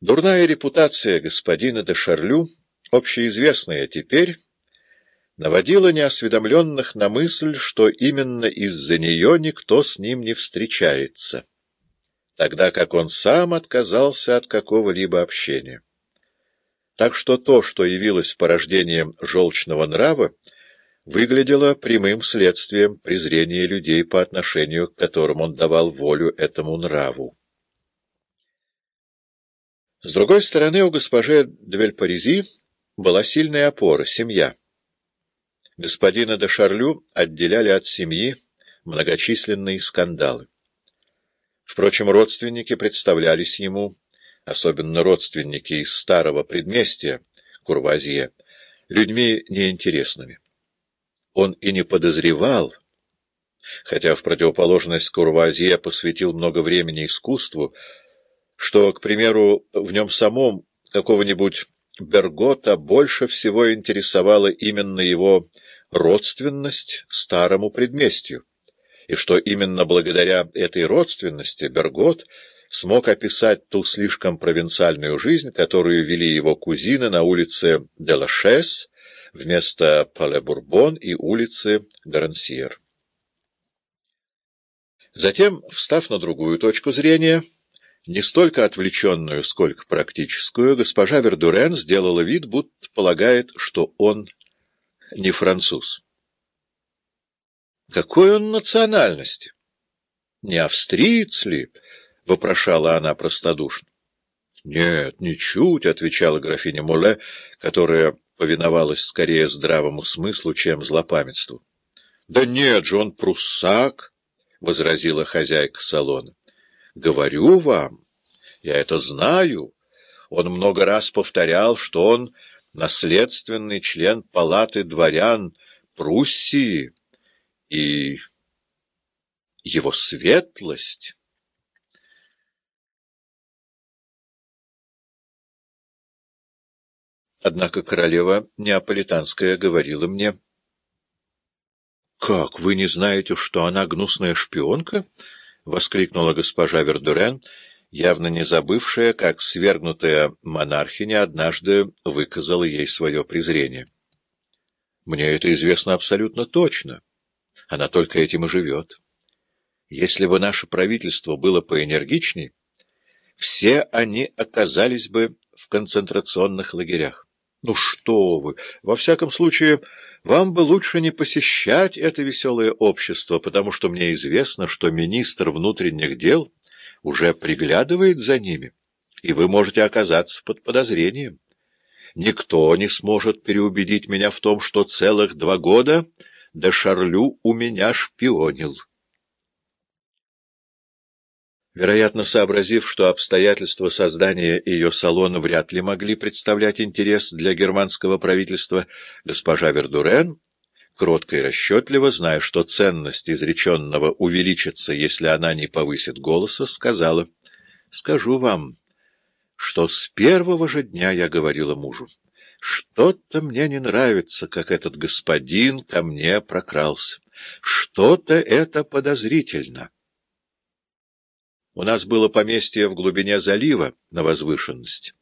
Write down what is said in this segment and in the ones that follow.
Дурная репутация господина де Шарлю, общеизвестная теперь, наводила неосведомленных на мысль, что именно из-за нее никто с ним не встречается, тогда как он сам отказался от какого-либо общения. Так что то, что явилось порождением желчного нрава, выглядело прямым следствием презрения людей по отношению к которым он давал волю этому нраву. С другой стороны, у госпожи Двельпаризи была сильная опора — семья. Господина де Шарлю отделяли от семьи многочисленные скандалы. Впрочем, родственники представлялись ему, особенно родственники из старого предместья, Курвазье, людьми неинтересными. Он и не подозревал, хотя в противоположность Курвазье посвятил много времени искусству, что, к примеру, в нем самом какого-нибудь Бергота больше всего интересовала именно его родственность старому предместью, и что именно благодаря этой родственности Бергот смог описать ту слишком провинциальную жизнь, которую вели его кузины на улице Делашес вместо Пале-Бурбон и улицы Гарансьер. Затем, встав на другую точку зрения, не столько отвлеченную, сколько практическую, госпожа Вердурен сделала вид, будто полагает, что он не француз. «Какой он национальности? Не австриец ли?» — вопрошала она простодушно. «Нет, ничуть», — отвечала графиня Моле, которая повиновалась скорее здравому смыслу, чем злопамятству. «Да нет же, он пруссак», — возразила хозяйка салона. Говорю вам, я это знаю. Он много раз повторял, что он наследственный член палаты дворян Пруссии и его светлость. Однако королева Неаполитанская говорила мне... — Как, вы не знаете, что она гнусная шпионка? —— воскликнула госпожа Вердурен, явно не забывшая, как свергнутая монархиня однажды выказала ей свое презрение. «Мне это известно абсолютно точно. Она только этим и живет. Если бы наше правительство было поэнергичней, все они оказались бы в концентрационных лагерях. Ну что вы! Во всяком случае, вам бы лучше не посещать это веселое общество, потому что мне известно, что министр внутренних дел уже приглядывает за ними, и вы можете оказаться под подозрением. Никто не сможет переубедить меня в том, что целых два года де Шарлю у меня шпионил». Вероятно, сообразив, что обстоятельства создания ее салона вряд ли могли представлять интерес для германского правительства, госпожа Вердурен, кротко и расчетливо, зная, что ценность изреченного увеличится, если она не повысит голоса, сказала, «Скажу вам, что с первого же дня я говорила мужу, что-то мне не нравится, как этот господин ко мне прокрался, что-то это подозрительно». У нас было поместье в глубине залива на возвышенности.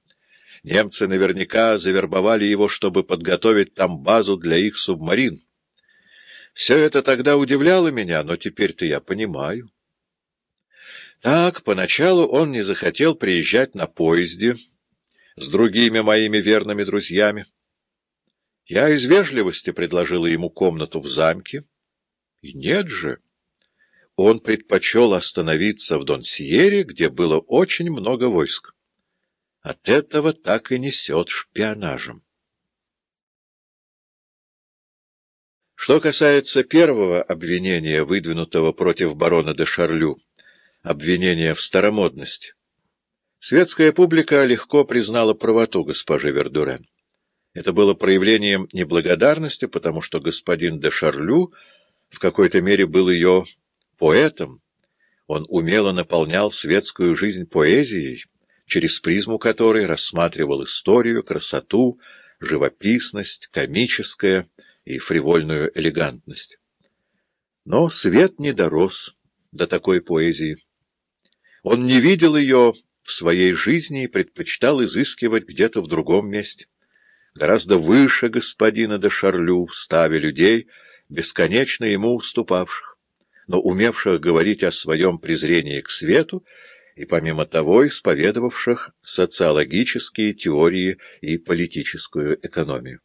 Немцы наверняка завербовали его, чтобы подготовить там базу для их субмарин. Все это тогда удивляло меня, но теперь-то я понимаю. Так, поначалу он не захотел приезжать на поезде с другими моими верными друзьями. Я из вежливости предложила ему комнату в замке. И нет же он предпочел остановиться в Донсьере, где было очень много войск. От этого так и несет шпионажем. Что касается первого обвинения, выдвинутого против барона де Шарлю, обвинения в старомодности, светская публика легко признала правоту госпожи Вердурен. Это было проявлением неблагодарности, потому что господин де Шарлю в какой-то мере был ее Поэтом он умело наполнял светскую жизнь поэзией, через призму которой рассматривал историю, красоту, живописность, комическое и фривольную элегантность. Но свет не дорос до такой поэзии. Он не видел ее в своей жизни и предпочитал изыскивать где-то в другом месте, гораздо выше господина де Шарлю в ставе людей, бесконечно ему уступавших, но умевших говорить о своем презрении к свету и, помимо того, исповедовавших социологические теории и политическую экономию.